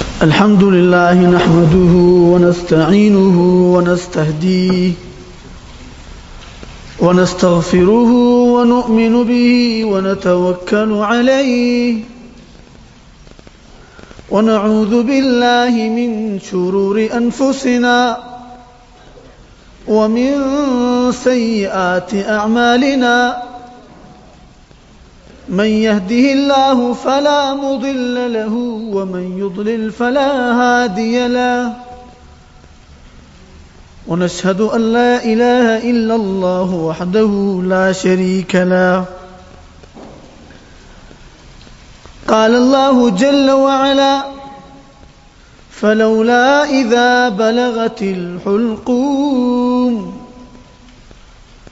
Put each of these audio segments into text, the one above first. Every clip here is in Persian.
الحمد لله نحمده ونستعينه ونستهديه ونستغفره ونؤمن به ونتوكل عليه ونعوذ بالله من شرور أنفسنا ومن سيئات أعمالنا من يهده الله فلا مضل له ومن يضلل فلا هادي له. ونشهد أن لا إله إلا الله وحده لا شريك له. قال الله جل وعلا فلولا إذا بلغت الحلقوم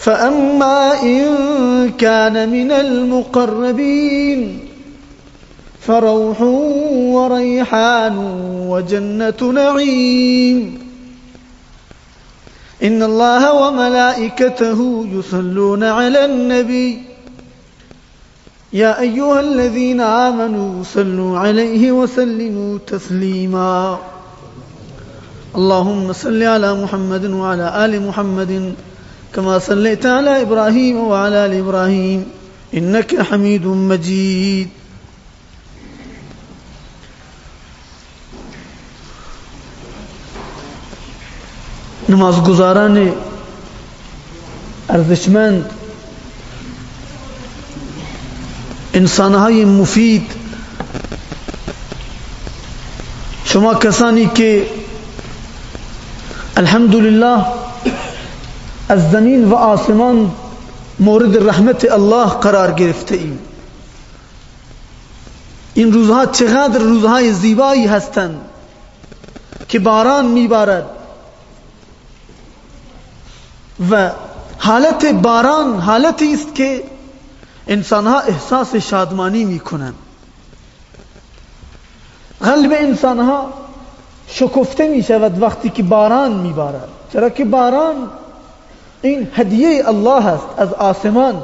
فأما إن كان من المقربين فروح وريحان وجنة نعيم. إن الله وملائكته يصلون على النبي. يا أيها الذين آمنوا صلوا عليه وسلموا تسليما. اللهم صل على محمد وعلى آل محمد. كما صليت على إبراهيم وعلى آل إبراهيم إنك حميد مجيد. نماز گزاران ارزشمند انسانهای مفید. شما کسانی که الحمدلله از زمین و آسمان مورد رحمت الله قرار گرفته ایم. این روزها چقدر روزهای زیبایی هستند که باران میبارد و حالت باران حالتی است که انسانها احساس شادمانی می‌کنند. قلب انسانها شکفته می شود وقتی که باران میبارد. چرا که باران این هدیه الله است از آسمان.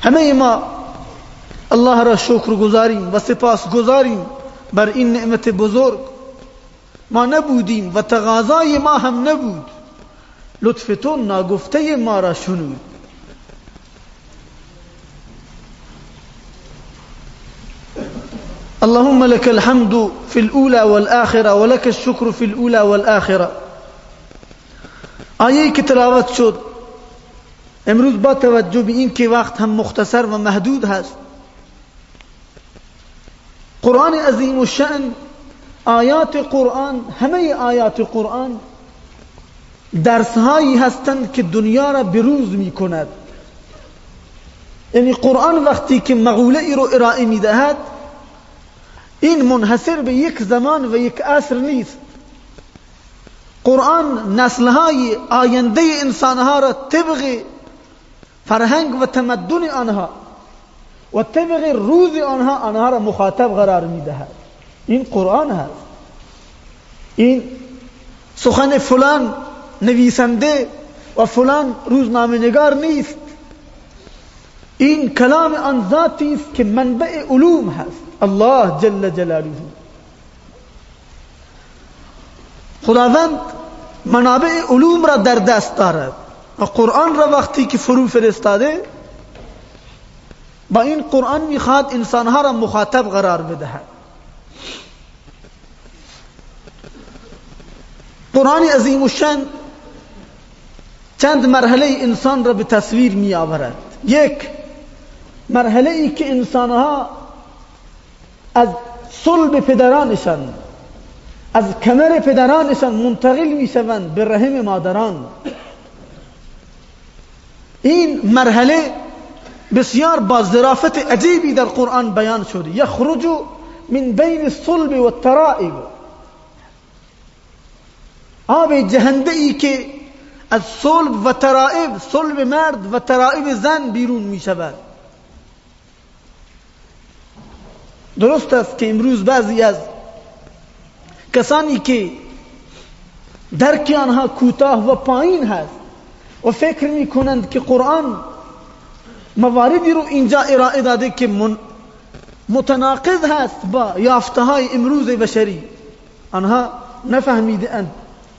همه ما الله را شکر گذاریم و سپاس گذاریم بر این نعمت بزرگ. ما نبودیم و تقاضای ما هم نبود. لطف تو ناگفته ما را شنود. اللهم لك الحمد في الأولى والآخرة ولك الشكر في الأولى والآخرة. آیه که شد امروز با توجه به که وقت هم مختصر و محدود هست قرآن عظیم و شأن آیات قرآن همه آیات قرآن درسهایی هستند که دنیا را بروز می کند یعنی قرآن وقتی که مقوله ای رو ارائه می دهد این منحصر به یک زمان و یک عصر نیست. قرآن نسلهای آینده انسانها را طبق فرهنگ و تمدن آنها و طبق روز آنها آنها را مخاطب قرار می‌دهد. این قرآن هست. این سخن فلان نویسنده و فلان روزنامه نگار نیست. این کلام آن ذاتی است که منبع علوم هست. الله جل جلاله. خداوند منابع علوم را در دست دارد. و قرآن را وقتی که فرو فرستاده با این قرآن می‌خواد انسانها را مخاطب قرار بدهد. قرآن عظیم الشن چند مرحله انسان را به تصویر می آورد یک مرحله ای که انسانها از صلب پدرانشان از کمر پدرانشان منتقل می شوند به رحم مادران. این مرحله بسیار با ظرافت عجیبی در قرآن بیان شده. یخرج من بین الصلب و الترائب آب جهنده ای که از صلب و ترائب صلب مرد و ترائب زن بیرون می شود درست است که امروز بعضی از کسانی که درک آنها کوتاه و پایین هست و فکر می کنند که قرآن مواردی رو اینجا ارائه داده که متناقض هست با یافته های امروز بشری آنها نفهمیده اند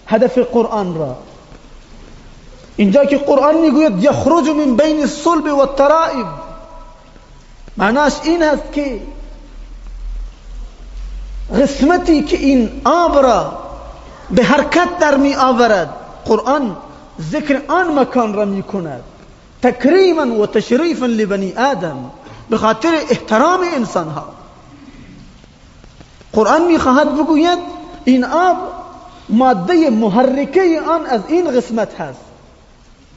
هدف قرآن را. اینجا که قرآن می‌گوید یخرج من بین الصلب و الترائب معناش این هست که قسمتی که این آب را به حرکت در می آورد قرآن ذکر آن مکان را می کند تکریما و تشریفا لبنی آدم به خاطر احترام انسان ها قرآن می خواهد بگوید این آب ماده محرکه آن از این قسمت هست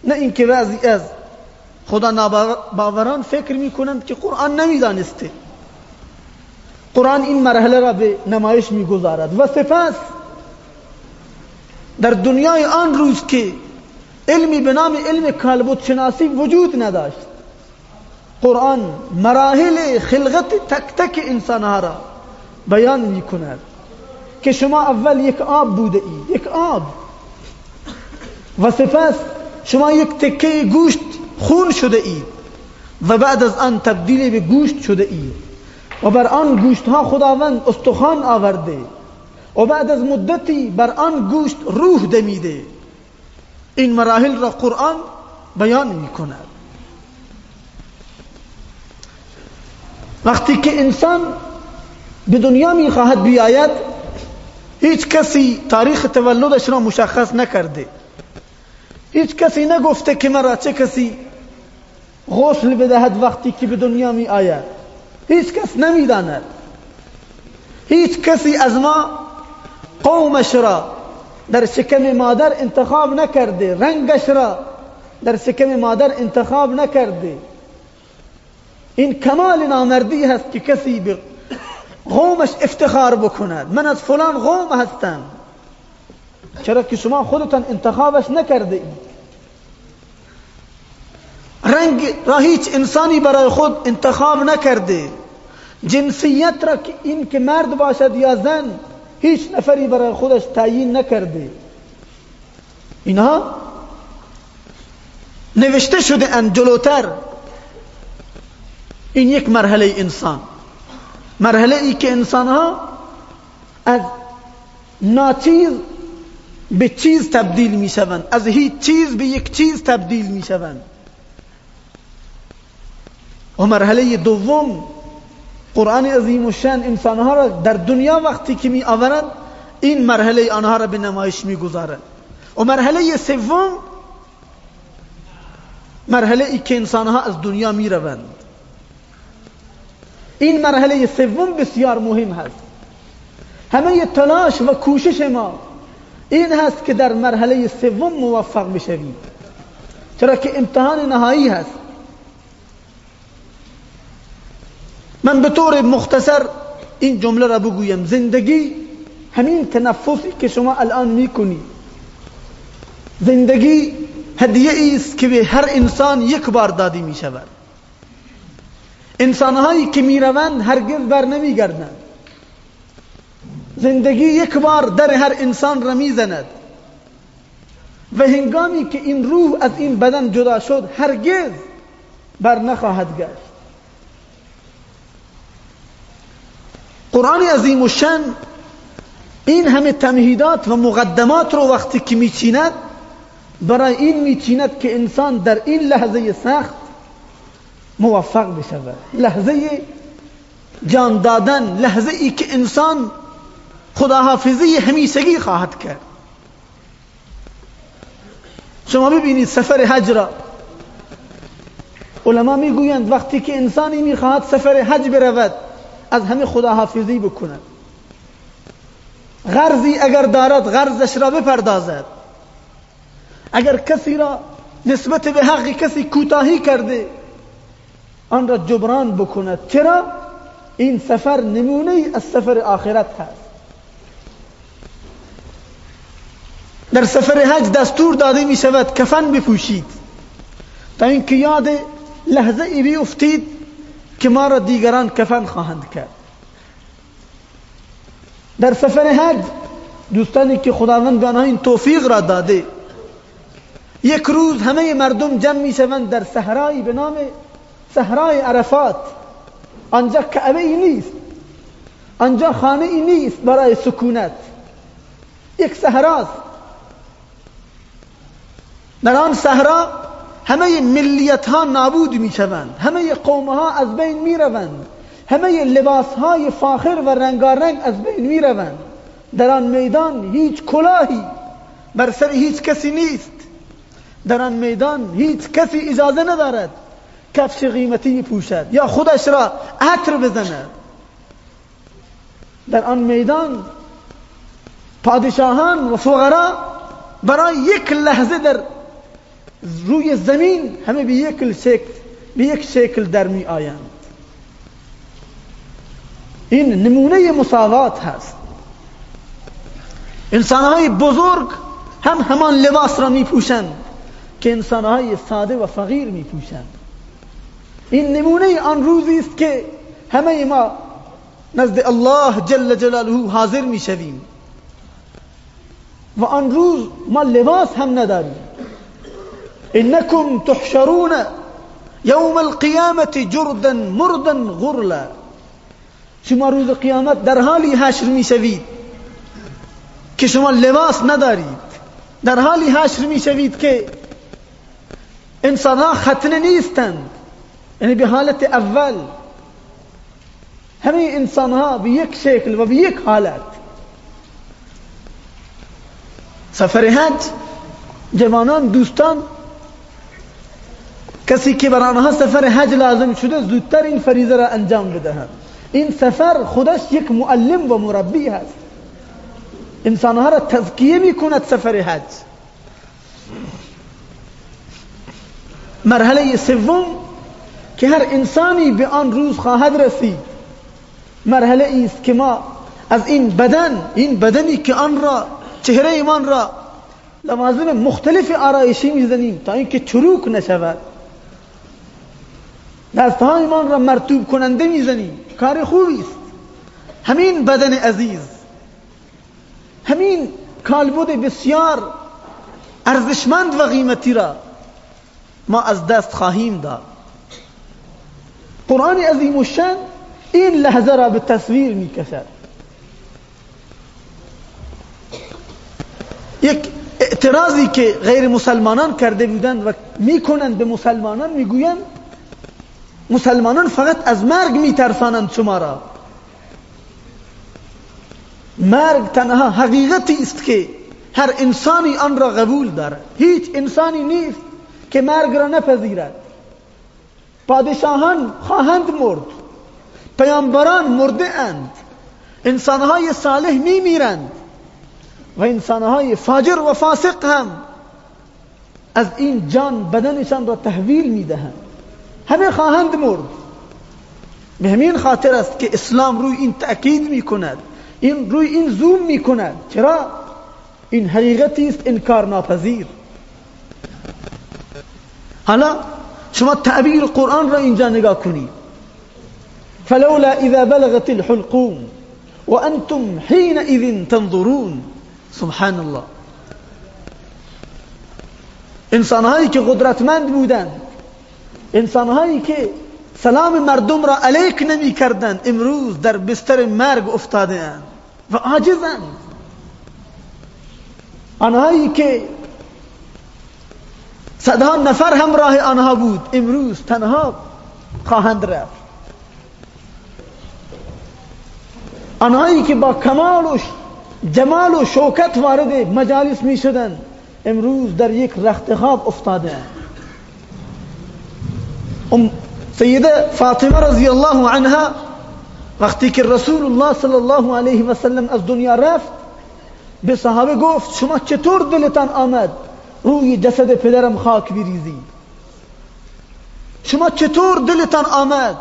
نه اینکه بعضی از خدا ناباوران فکر می کنند که قرآن نمی‌دانسته قرآن این مرحله را به نمایش می‌گذارد. و سپس در دنیای آن روز که علمی به نام علم کالبوت شناسی وجود نداشت قرآن مراحل خلقت تک تک انسان را بیان می کند که شما اول یک آب بوده اید یک آب. و سپس شما یک تکه گوشت خون شده اید و بعد از آن تبدیل به گوشت شده اید و بر آن گوشت ها خداوند استخوان آورده و بعد از مدتی بر آن گوشت روح دمیده. این مراحل را قرآن بیان می کند وقتی که انسان به دنیا می خواهد بیاید هیچ کسی تاریخ تولدش را مشخص نکرده. هیچ کسی نگفته که مرا چه کسی غسل بدهد وقتی که به دنیا می آید هیچ کس نمی‌داند. هیچ کسی از ما قومش را در شکم مادر انتخاب نکرده رنگش را در شکم مادر انتخاب نکرده. این کمال نامردی هست که کسی به قومش افتخار بکند. من از فلان قوم هستم. چرا که شما خودتان انتخابش نکرده رنگ را هیچ انسانی برای خود انتخاب نکرده. جنسیت را که این که مرد باشد یا زن هیچ نفری برای خودش تعیین نکرده. اینها نوشته شده ان جلوتر. این یک مرحله انسان. مرحله ای که انسان ها از ناچیز به چیز تبدیل می شوند. از هیچ چیز به یک چیز تبدیل می شوند. و مرحله دوم قرآن عظیم و شن انسانها را در دنیا وقتی که می آورد این مرحله آنها را به نمایش می گذارد و مرحله سوم مرحله ای که انسانها از دنیا می روند. این مرحله سوم بسیار مهم هست. همه تلاش و کوشش ما این هست که در مرحله سوم موفق بشویم. چرا که امتحان نهایی هست. من به طور مختصر این جمله را بگویم. زندگی همین تنفسی که شما الان می‌کنی. زندگی هدیه است که به هر انسان یک بار دادی می شود انسانهایی که می‌روند هرگز بر نمیگردند. زندگی یک بار در هر انسان را می‌زند. و هنگامی که این روح از این بدن جدا شد هرگز بر نخواهد گشت. قرآن عظیم و شن این همه تمهیدات و مقدمات رو وقتی که میچیند برای این میچیند که انسان در این لحظه سخت موفق بشود. لحظه جان دادن لحظه ای که انسان خداحافظی همیشگی خواهد کرد. شما ببینید سفر حج را. علما می‌گویند وقتی که انسانی می‌خواهد سفر حج برود از همه خداحافظی بکند. غرضی اگر دارد غرضش را بپردازد. اگر کسی را نسبت به حق کسی کوتاهی کرده آن را جبران بکند. چرا؟ این سفر نمونه از سفر آخرت هست. در سفر حج دستور داده می شود کفن بپوشید. تا اینکه یاد لحظه ای بیفتید که ما را دیگران کفن خواهند کرد. در سفر حج دوستانی که خداوند به آنها این توفیق را داده یک روز همه مردم جمع می شوند در صحرایی به نام صحرای عرفات. آنجا کعبه ای نیست آنجا خانه ای نیست برای سکونت. یک صحراست در آن صحرا همه ملیت ها نابود می شوند همه قوم ها از بین می روند همه لباس های فاخر و رنگارنگ از بین می روند در آن میدان هیچ کلاهی بر سر هیچ کسی نیست. در آن میدان هیچ کسی اجازه ندارد کفش قیمتی پوشد یا خودش را عطر بزند. در آن میدان پادشاهان و فقرا برای یک لحظه در روی زمین همه به یک شکل به یک شکل در می آیند. این نمونه مساوات هست. انسانهای بزرگ هم همان لباس را می پوشند که انسانهای ساده و فقیر می پوشند. این نمونه آن روزی است که همه ما نزد الله جل جلاله حاضر می شویم. و آن روز ما لباس هم نداریم. انکم تحشرون یوم القیامت جردا مردا غرلا. شما روز قیامت در حالی حشر می شوید که شما لباس ندارید. در حالی حشر می شوید که انسان ها ختنه نیستند. یعنی به اول. همه انسان یک شکل و یک حالت. سفر حج جوانان دوستان کسی که بر آنها سفر حج لازم شده زودتر این فریضه را انجام بدهند این سفر خودش یک معلم و مربی هست. انسانها را تذکیه می کند سفر حج. مرحله سوم که هر انسانی به آن روز خواهد رسید. مرحله است که ما از این بدن این بدنی که آن را چهره ایمان را لوازم مختلف آرایشی می‌زنیم تا اینکه چروک نشود. دستهای ایمان را مرتوب کننده می‌زنیم کار خوبی است. همین بدن عزیز. همین کالبد بسیار ارزشمند و قیمتی را ما از دست خواهیم داد. قرآن عظیم شن این لحظه را به تصویر می کشد یک اعتراضی که غیر مسلمانان کرده بودند و می‌کنند به مسلمانان می‌گویند مسلمانان فقط از مرگ میترسانند شما را مرگ تنها حقیقتی است که هر انسانی آن را قبول دارد. هیچ انسانی نیست که مرگ را نپذیرد. پادشاهان خواهند مرد. پیامبران مرده اند. انسانهای صالح می میرند و انسانهای فاجر و فاسق هم از این جان بدنشان را تحویل می دهند همه خواهند مرد. به همین خاطر است که اسلام روی این تأکید می کند این روی این زوم می کند چرا؟ این حقیقتی است انکار ناپذیر. حالا شما تعبیر قرآن را اینجا نگاه کنید. فلولا اذا بلغت الحلقوم وانتم حينئذ تنظرون. سبحان الله. انسانهایی که قدرتمند بودند انسانهایی که سلام مردم را علیک نمی کردند امروز در بستر مرگ افتاده اند و عاجزند آنهایی که صدها نفر همراه آنها بود امروز تنها خواهند رفت. آنهایی که با کمال و جمال و شوکت وارد مجالس می شدن امروز در یک رخت خواب افتاده أم سیده فاطمة رضی الله عنها وقتی که رسول الله صلی الله علیه و سلم از دنیا رفت به صحابه گفت شما چطور دلتان آمد؟ روی جسد پدرم خاک بریزی. شما چطور دلتان آمد؟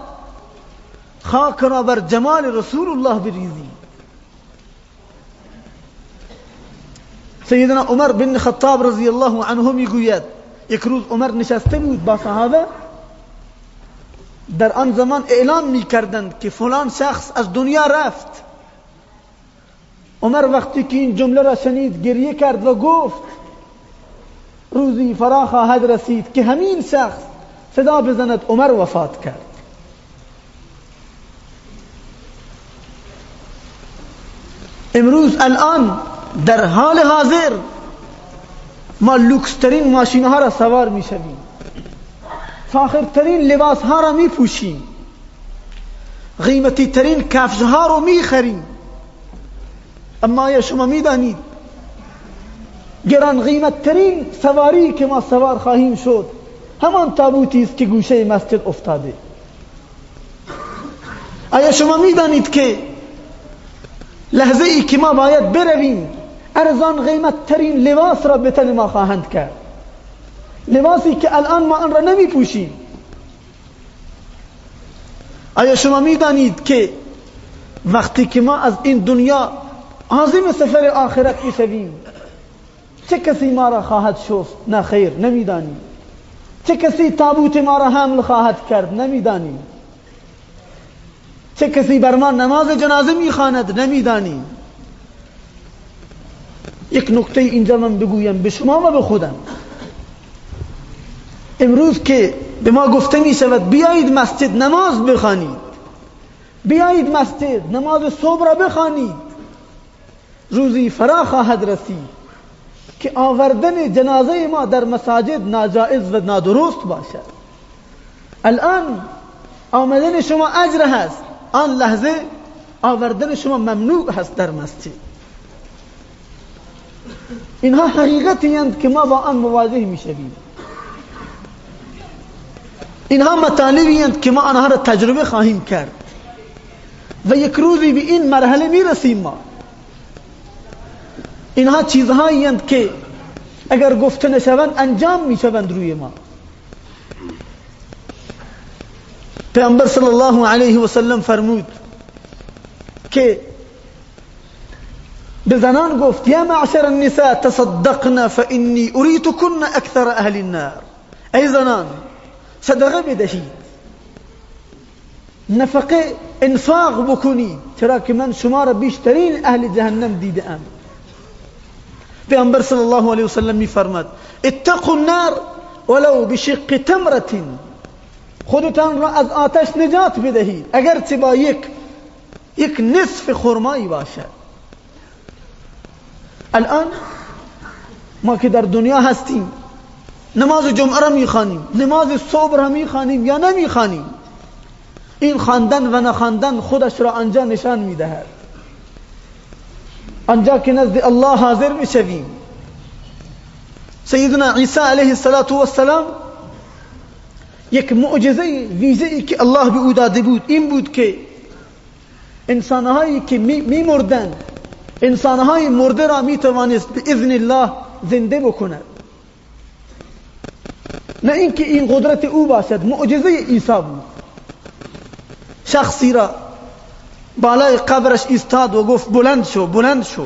خاک را بر جمال رسول الله بریزی. سیدنا عمر بن خطاب رضی الله عنه میگوید یک روز عمر نشسته بود با صحابه در آن زمان اعلام می‌کردند که فلان شخص از دنیا رفت. عمر وقتی که این جمله را شنید گریه کرد و گفت روزی فرا خواهد رسید که همین شخص صدا بزند عمر وفات کرد. امروز الان در حال حاضر ما لوکسترین ماشین ها را سوار می شویم فاخرترین لباس ها را می پوشیم قیمتی ترین کفش ها رو می خریم اما یا شما می دانید گران قیمت ترین سواری که ما سوار خواهیم شد همان تابوتی است که گوشه مسجد افتاده؟ آیا شما می دانید که لحظه ای که ما باید برویم ارزان قیمت ترین لباس را به تن ما خواهند کرد؟ لباسی که الان ما آن را نمی پوشیم آیا شما می دانید که وقتی که ما از این دنیا عظیم سفر آخرت می شویم چه کسی ما را خواهد شست؟ نه خیر نمی‌دانیم. چه کسی تابوت ما را حمل خواهد کرد؟ نمی‌دانیم. چه کسی بر ما نماز جنازه می‌خواند؟ نمی‌دانیم. یک نکته اینجا من بگویم به شما و به خودم. امروز که به ما گفته می شود بیایید مسجد نماز بخوانید. بیایید مسجد نماز صبح را بخوانید. روزی فرا خواهد رسید که آوردن جنازه ما در مساجد ناجائز و نادرست باشد. الان آمدن شما اجر هست. آن لحظه آوردن شما ممنوع هست در مسجد. اینها حقیقتی که ما با آن مواجه می شویم. اینها مطالبی هستند که ما آنها را تجربه خواهیم کرد. و یک روزی به این مرحله می رسیم ما. اینها چیزهایی هستند که اگر گفته نشوند انجام می شوند روی ما. پیامبر صلی الله علیه و سلم فرمود که به زنان گفت یا معشر النساء تصدقنا فانی اریتكن اکثر اهل النار. ای زنان صدقه بدهید نفقه انفاق بکنید چرا که من شما را بیشترین أهل جهنم دیده ام پیامبر صلی الله علیه و سلم میفرماد اتقوا النار ولو بشق تمرة. خودتان را از آتش نجات بدهید اگر با یک یک نصف خرمایی باشد الان ما که در دنیا هستیم نماز جمعه را می‌خوانیم نماز صبح را می‌خوانیم یا نمی‌خوانیم؟ این خواندن و نخواندن خودش را آنجا نشان می‌دهد. آنجا که نزد الله حاضر می‌شویم. سیدنا عیسی علیه السلام یک معجزه ویژه ای که الله به او داده بود این بود که انسانهایی که می مردن انسانهای مرده را می توانست به اذن الله زنده بکند. نه اینکه این قدرت او باشد معجزه عیسی بود. شخصی را بالای قبرش ایستاد و گفت بلند شو بلند شو.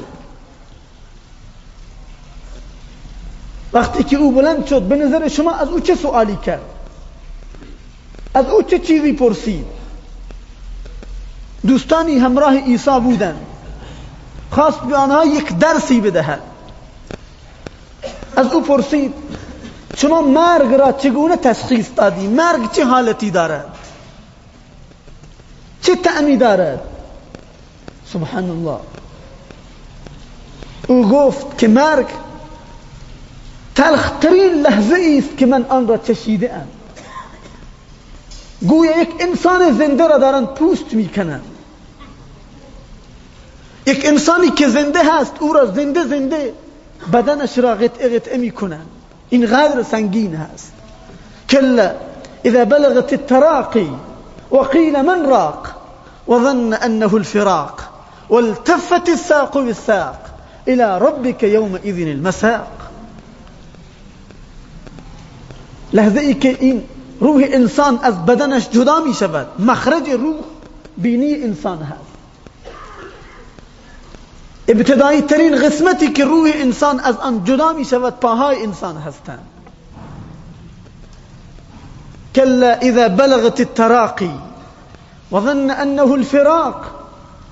وقتی که او بلند شد به نظر شما از او چه سوالی کرد؟ از او چه چیزی پرسید؟ دوستانی همراه عیسی بودند. خواست به آنها یک درسی بدهد. از او پرسید شما مرگ را چگونه تشخیص دادی؟ مرگ چه حالتی دارد؟ چه تعمی دارد؟ سبحان الله او گفت که مرگ تلخترین لحظه است که من آن را چشیده ام گویا یک انسان زنده را دارن پوست می‌کنن یک انسانی که زنده هست او را زنده زنده بدنش را قطعه قطعه می‌کنن این غیر سنگین هست کلا إذا بلغت التراقي وقيل من راق وظن أنه الفراق والتفت الساق بالساق إلى ربك يومئذ المساق. لحظه ای که این روح إنسان از بدنش جدا می شود مخرج روح بینی إنسان هست ابتدایی ترین قسمتی که روح انسان از آن جدا می شود پاهای انسان هستند. كلا اذا بلغت التراقي وظن انه الفراق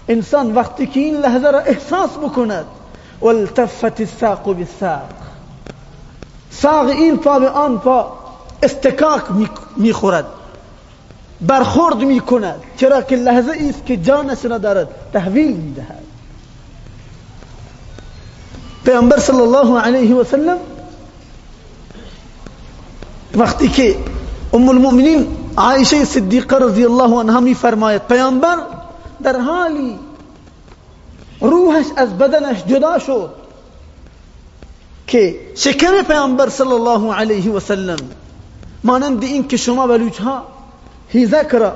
انسان وقتی که این لحظه را احساس بکند والتفت الساق بالساق. ساق این پا به آن پا استکاک می‌خورد برخورد می‌کند چرا که لحظه است که جانش را دارد تحویل می‌دهد. پیامبر صلی الله علیه و سلم وقتی که ام المؤمنین عایشه صدیقه رضی الله عنها می فرماید پیامبر در حالی روحش از بدنش جدا شد که شکم پیامبر صلی الله علیه و سلم مانند این که شما بلوچ ها هیزک را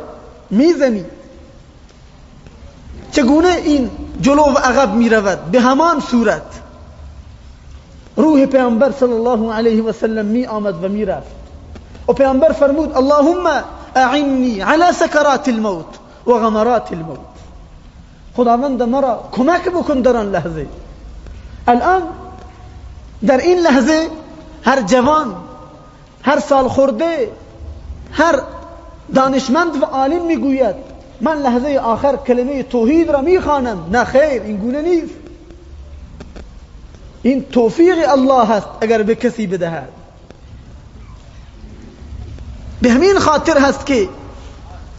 میزنید چگونه این جلو و عقب می رود به همان صورت. روح پیامبر صلی الله علیه و سلم می آمد و می رفت. و پیامبر فرمود اللهم اعنی على سکرات الموت و غمرات الموت. خداوند مرا کمک بکن در آن لحظه. الان در این لحظه هر جوان هر سال خورده هر دانشمند و عالم می‌گوید من لحظه آخر کلمه توحید را می‌خوانم. نه خیر این گونه نیست. این توفیق الله هست اگر به کسی بدهد. به همین خاطر هست که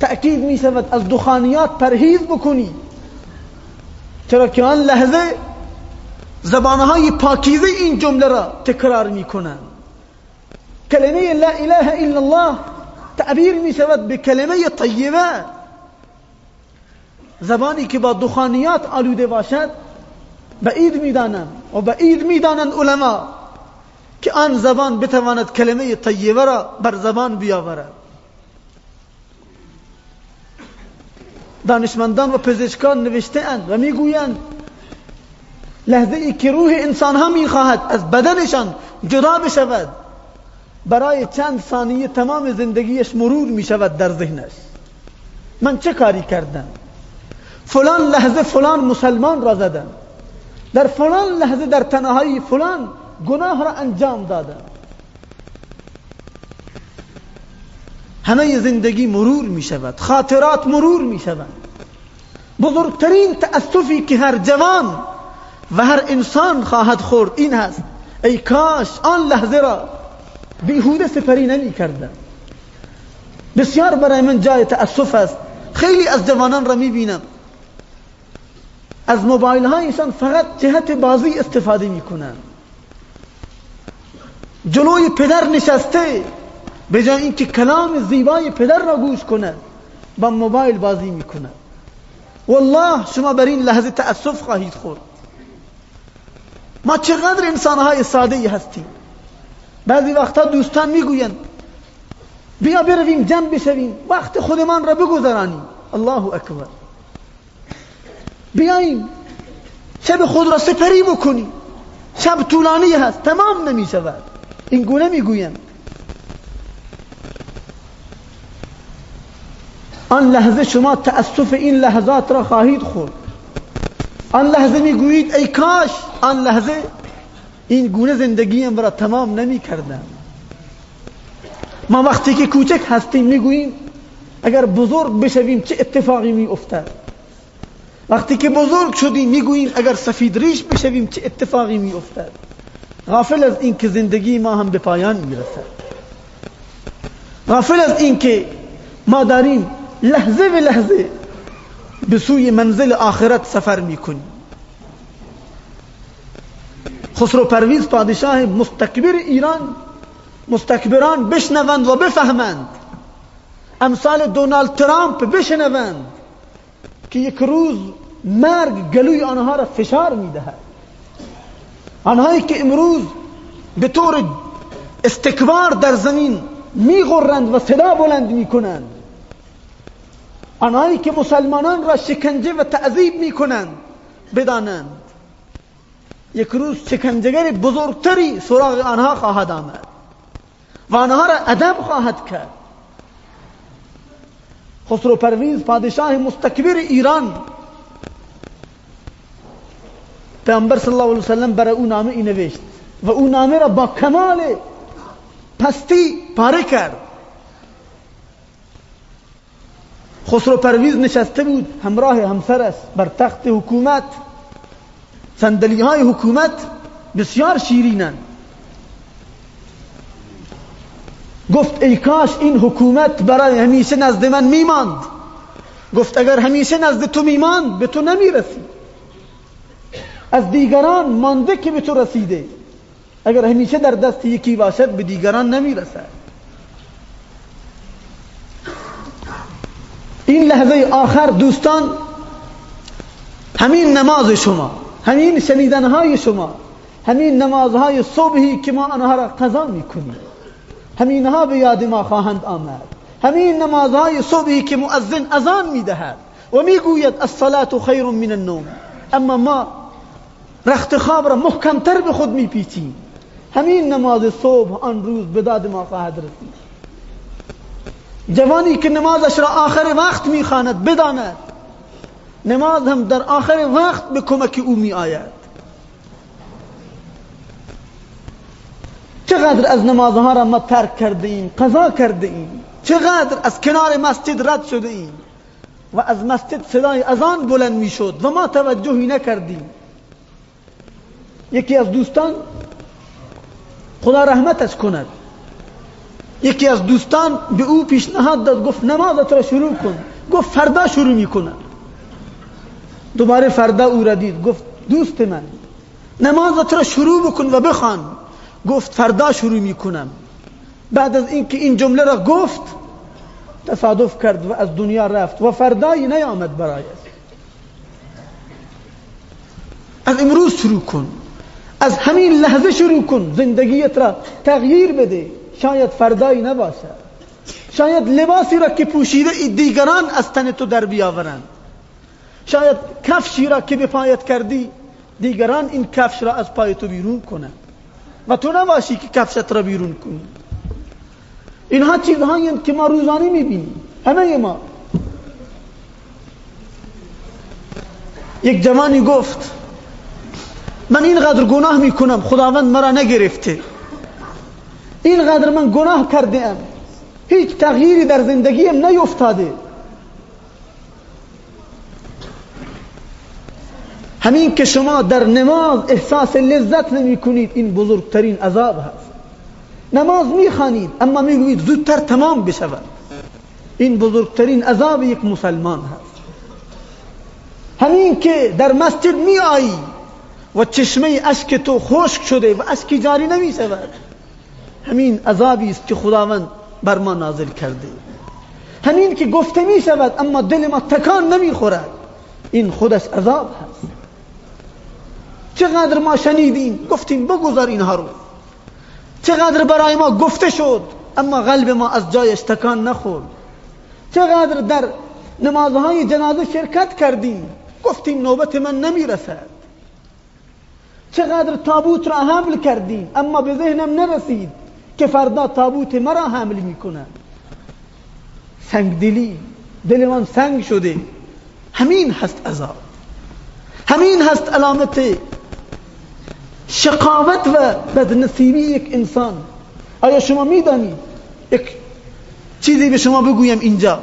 تأکید می شود از دخانیات پرهیز بکنی. چرا که آن لحظه زبانهای پاکیزه این جمله را تکرار می کنند. کلمه لا اله الا الله تعبیر می شود به کلمه طیبه. زبانی که با دخانیات آلوده باشد بعید می‌دانند و بعید می‌دانند علما که آن زبان بتواند کلمه طیبه را بر زبان بیاورد. دانشمندان و پزشکان نوشته اند و می‌گویند لحظه ای که روح انسان ها می‌خواهد از بدنشان جدا بشود برای چند ثانیه تمام زندگیش مرور می‌شود در ذهنش. من چه کاری کردم؟ فلان لحظه فلان مسلمان را زدم. در فلان لحظه در تنهایی فلان گناه را انجام دادم همه زندگی مرور می شود خاطرات مرور می شود. بزرگترین تأسفی که هر جوان و هر انسان خواهد خورد این هست ای کاش آن لحظه را بیهوده سپری نمی کردم. بسیار برای من جای تأسف است. خیلی از جوانان را می بینم. از موبایل هایشان فقط جهت بازی استفاده می کنند جلوی پدر نشسته به جای اینکه کلام زیبای پدر را گوش کند با موبایل بازی می‌کنه. والله شما بر این لحظه تأسف خواهید خورد. ما چقدر انسانهای ساده ای هستیم. بعضی وقتا دوستان می‌گویند بیا برویم جمع بشویم وقت خودمان را بگذرانیم. الله اکبر. بیاییم. شب خود را سپری بکنیم شب طولانی هست. تمام نمی شود این گونه می‌گویند آن لحظه شما تأسف این لحظات را خواهید خورد. آن لحظه می‌گویید ای کاش آن لحظه این گونه زندگیم را تمام نمی کردم ما وقتی که کوچک هستیم می‌گوییم اگر بزرگ بشویم چه اتفاقی می افتد وقتی که بزرگ شدیم می‌گوییم اگر سفید ریش بشویم چه اتفاقی می افتد غافل از این که زندگی ما هم به پایان می‌رسد. غافل از این که ما داریم لحظه به لحظه به سوی منزل آخرت سفر می‌کنیم. خسرو پرویز پادشاه مستکبر ایران مستکبران بشنوند و بفهمند. امثال دونالد ترامپ بشنوند. که یک روز مرگ گلوی آنها را فشار می‌دهد. آنهایی که امروز به طور استکبار در زمین میغرند و صدا بلند می‌کنند. آنهایی که مسلمانان را شکنجه و تعذیب می‌کنند بدانند. یک روز شکنجهگر بزرگتری سراغ آنها خواهد آمد و آنها را ادب خواهد کرد. خسرو پرویز پادشاه مستکبر ایران. پیامبر صلی الله علیه وسلم برای او نامه ای نوشت. و او نامه را با کمال پستی پاره کرد. خسرو پرویز نشسته بود همراه همسرش بر تخت حکومت. صندلی های حکومت بسیار شیرینن گفت ای کاش این حکومت برای همیشه نزد من میماند. گفت اگر همیشه نزد تو میماند به تو نمی‌رسی. از دیگران مانده که به تو رسیده. اگر همیشه در دست یکی باشد به دیگران نمی‌رسد. این لحظه آخر دوستان همین نماز شما همین شنیدنهای شما همین نمازهای صبحی که ما آنها را قضا می‌کنیم. همینها به یاد ما خواهند آمد. همین نمازهای صبحی که مؤذن اذان می‌دهد. و می‌گوید الصلاة خیر من النوم. اما ما رخت خواب را محکمتر به خود میپیچیم. همین نماز صبح آن روز به داد ما خواهد رسید. جوانی که نمازش را آخر وقت می‌خواند بداند نماز هم در آخر وقت به کمک او می آید چقدر از نمازها را ما ترک کرده قضا کرده چقدر از کنار مسجد رد شده ایم. و از مسجد صدای اذان بلند می شد و ما توجهی نکردیم. یکی از دوستان خدا رحمتش کند. یکی از دوستان به او پیشنهاد داد گفت نمازت را شروع کن. گفت فردا شروع می‌کنم. دوباره فردا او را دید. گفت دوست من نمازت را شروع بکن و بخوان. گفت فردا شروع می‌کنم. بعد از اینکه این جمله را گفت تصادف کرد و از دنیا رفت و فردایی نیامد برایش از امروز شروع کن. از همین لحظه شروع کن. زندگیت را تغییر بده. شاید فردایی نباشد. شاید لباسی را که پوشیده دیگران از تن تو در بیاورند. شاید کفشی را که به پایت کردی دیگران این کفش را از پای تو بیرون کنند. و تو نباشی که کفشت را بیرون کنی. اینها چیزهایی که ما روزانه می‌بینیم. همه ما. یک جوانی گفت من اینقدر گناه می‌کنم خداوند مرا نگرفته. اینقدر من گناه کرده ام هیچ تغییری در زندگیم نیفتاده. همین که شما در نماز احساس لذت نمی کنید این بزرگترین عذاب هست. نماز می اما می زودتر تمام بشود. این بزرگترین عذاب یک مسلمان هست. همین که در مسجد می آیی و چشمه اشک تو خشک شده و اشکی جاری نمی شود همین عذابی است که خداوند بر ما نازل کرده. همین که گفته می شود اما دل ما تکان نمی خورد این خودش عذاب هست. چقدر ما شنیدیم؟ گفتیم بگذار اینها رو. چقدر برای ما گفته شد اما قلب ما از جایش تکان نخورد. چقدر در نمازهای جنازه شرکت کردیم گفتیم نوبت من نمی‌رسد. چقدر تابوت را حمل کردیم اما به ذهنم نرسید که فردا تابوت مرا حمل می‌کنه سنگ دلی دل من سنگ شده. همین هست عذاب. همین هست علامت شقاوت و بدنصیبی یک انسان. آیا شما می‌دانید یک چیزی به شما بگویم اینجا؟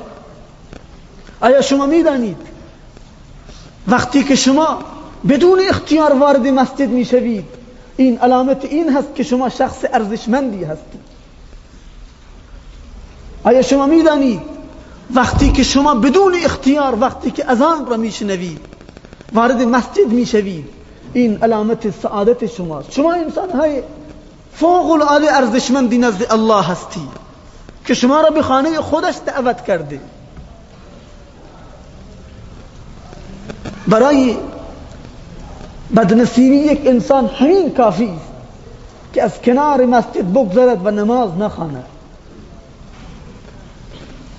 آیا شما می‌دانید وقتی که شما بدون اختیار وارد مسجد می‌شوید این علامت این هست که شما شخص ارزشمندی هستید آیا شما می‌دانید وقتی که شما بدون اختیار وقتی که اذان را میشنوید وارد مسجد می‌شوید این علامت سعادت شماست شما انسان های فوق العاده ارزشمندی نزد الله هستی. که شما را به خانه خودش دعوت کرده. برای بدنصیبی یک انسان همین کافی است که از کنار مسجد بگذرد و نماز نخواند.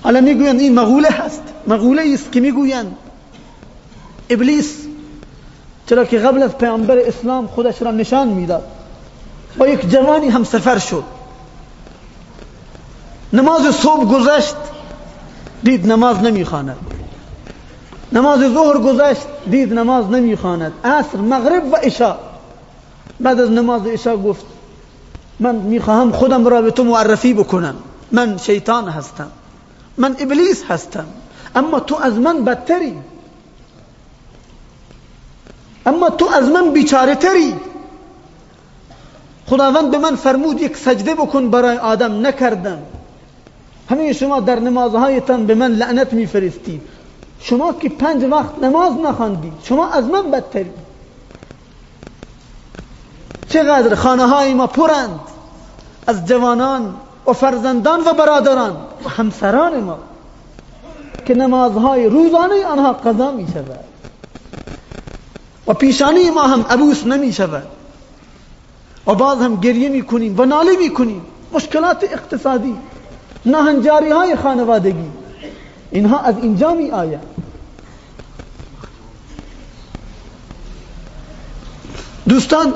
حالا می‌گویند این مغوله هست. مغوله است که می‌گویند ابلیس چرا که قبل از پیامبر اسلام خودش را نشان می‌داد. با یک جوانی هم سفر شد. نماز صبح گذشت دید نماز نمی‌خواند. نماز ظهر گذشت دید نماز نمی‌خواند. عصر مغرب و عشاء. بعد از نماز عشاء گفت من می‌خواهم خودم را به تو معرفی بکنم. من شیطان هستم. من ابلیس هستم. اما تو از من بدتری. اما تو از من بیچاره تری. خداوند به من فرمود یک سجده بکن برای آدم نکردم همه شما در نمازهایتان به من لعنت میفرستید. شما که پنج وقت نماز نخواندید شما از من بدتری. چقدر خانه های ما پرند. از جوانان و فرزندان و برادران و همسران ما که نمازهای روزانه آنها قضا می شود و پیشانی ما هم عبوس نمی شود. و باز هم گریه می کنیم و ناله می کنیم. مشکلات اقتصادی نهنجاری های خانوادگی. اینها از اینجا می آید. دوستان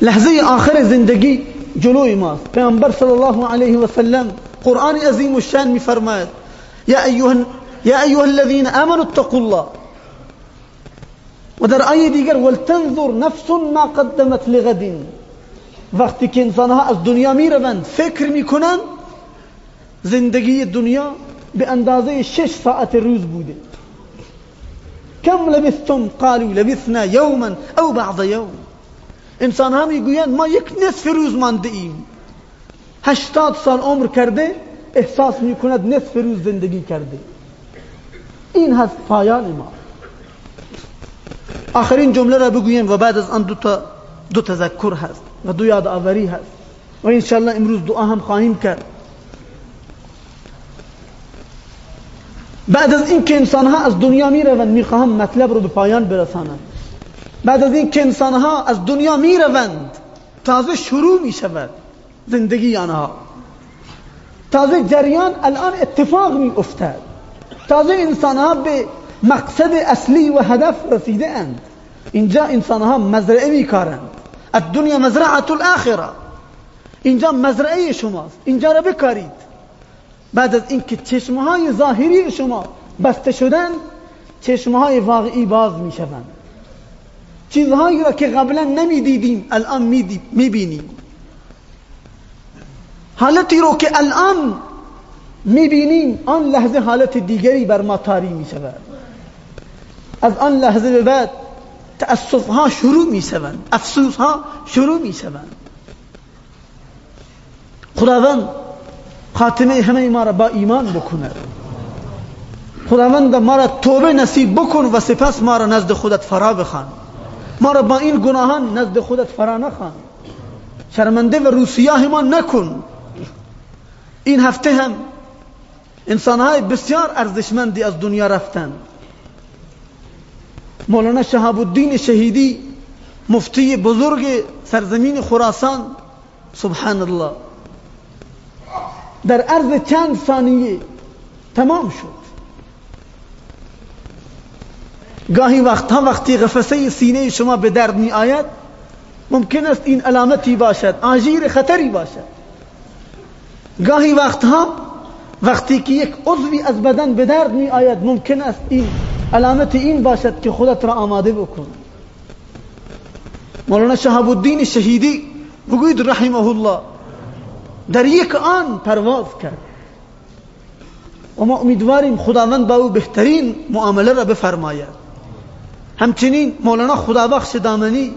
لحظه آخر زندگی جلوی ماست. پیامبر صلی الله علیه و سلم قرآن عظیم الشان می فرماید. یا ایها الذين امنوا اتقوا الله. و در آیه دیگر ولتنظر نفس ما قدمت لغد وقتی که انسان ها از دنیا می روند فکر می کنند زندگی دنیا به اندازه شش ساعت روز بوده. کم لبثتم؟ قالوا لبثنا یوما او بعض یوم. انسان ها می‌گویند ما یک نصف روز مانده ایم. هشتاد سال عمر کرده احساس می‌کند نصف روز زندگی کرده. این هست پایان ما. آخرین جمله را بگویم و بعد از آن دو تا دو تذکر هست و دو یاد آوری هست. و انشاءالله امروز دعا هم خواهیم کرد. بعد از اینکه انسان ها از دنیا می روند می خواهم مطلب رو به پایان برسانم. بعد از اینکه انسان ها از دنیا می روند تازه شروع می شود زندگی آنها. تازه جریان الان اتفاق می افتد تازه انسان ها به مقصد اصلی و هدف رسیده اند اینجا انسان ها مزرعه می کارند الدنیا مزرعه الاخره اینجا مزرعه شماست. اینجا را بکارید. بعد از اینکه چشمه های ظاهری شما بسته شدن چشمه های واقعی باز می شوند چیزهایی را که قبلا نمی دیدیم الان می بینیم حالتی رو که الان می بینیم آن لحظه حالت دیگری بر ما تاری می شود از آن لحظه به بعد تأسف ها شروع می شوند افسوس ها شروع می شوند خداوند خاتمه همه ما را با ایمان بکنه خداوند ما را توبه نصیب بکن و سپس ما را نزد خودت فرا بخوان. ما را با این گناهان نزد خودت فرا نخوان. شرمنده و روسیاه ما نکن. این هفته هم انسانهای بسیار ارزشمندی از دنیا رفتن مولانا شهاب الدین شهیدی مفتی بزرگ سرزمین خراسان. سبحان الله در عرض چند ثانیه تمام شد. گاهی وقتها وقتی قفسه سینه شما به درد می آید ممکن است این علامتی باشد آژیر خطری باشد. گاهی وقتها وقتی که یک عضوی از بدن به درد می آید ممکن است این علامت این باشد که خودت را آماده بکن. مولانا شهاب الدین شهیدی بگوید رحمه الله در یک آن پرواز کرد. و ما امیدواریم خداوند با او بهترین معامله را بفرماید. همچنین مولانا خدابخش دامنی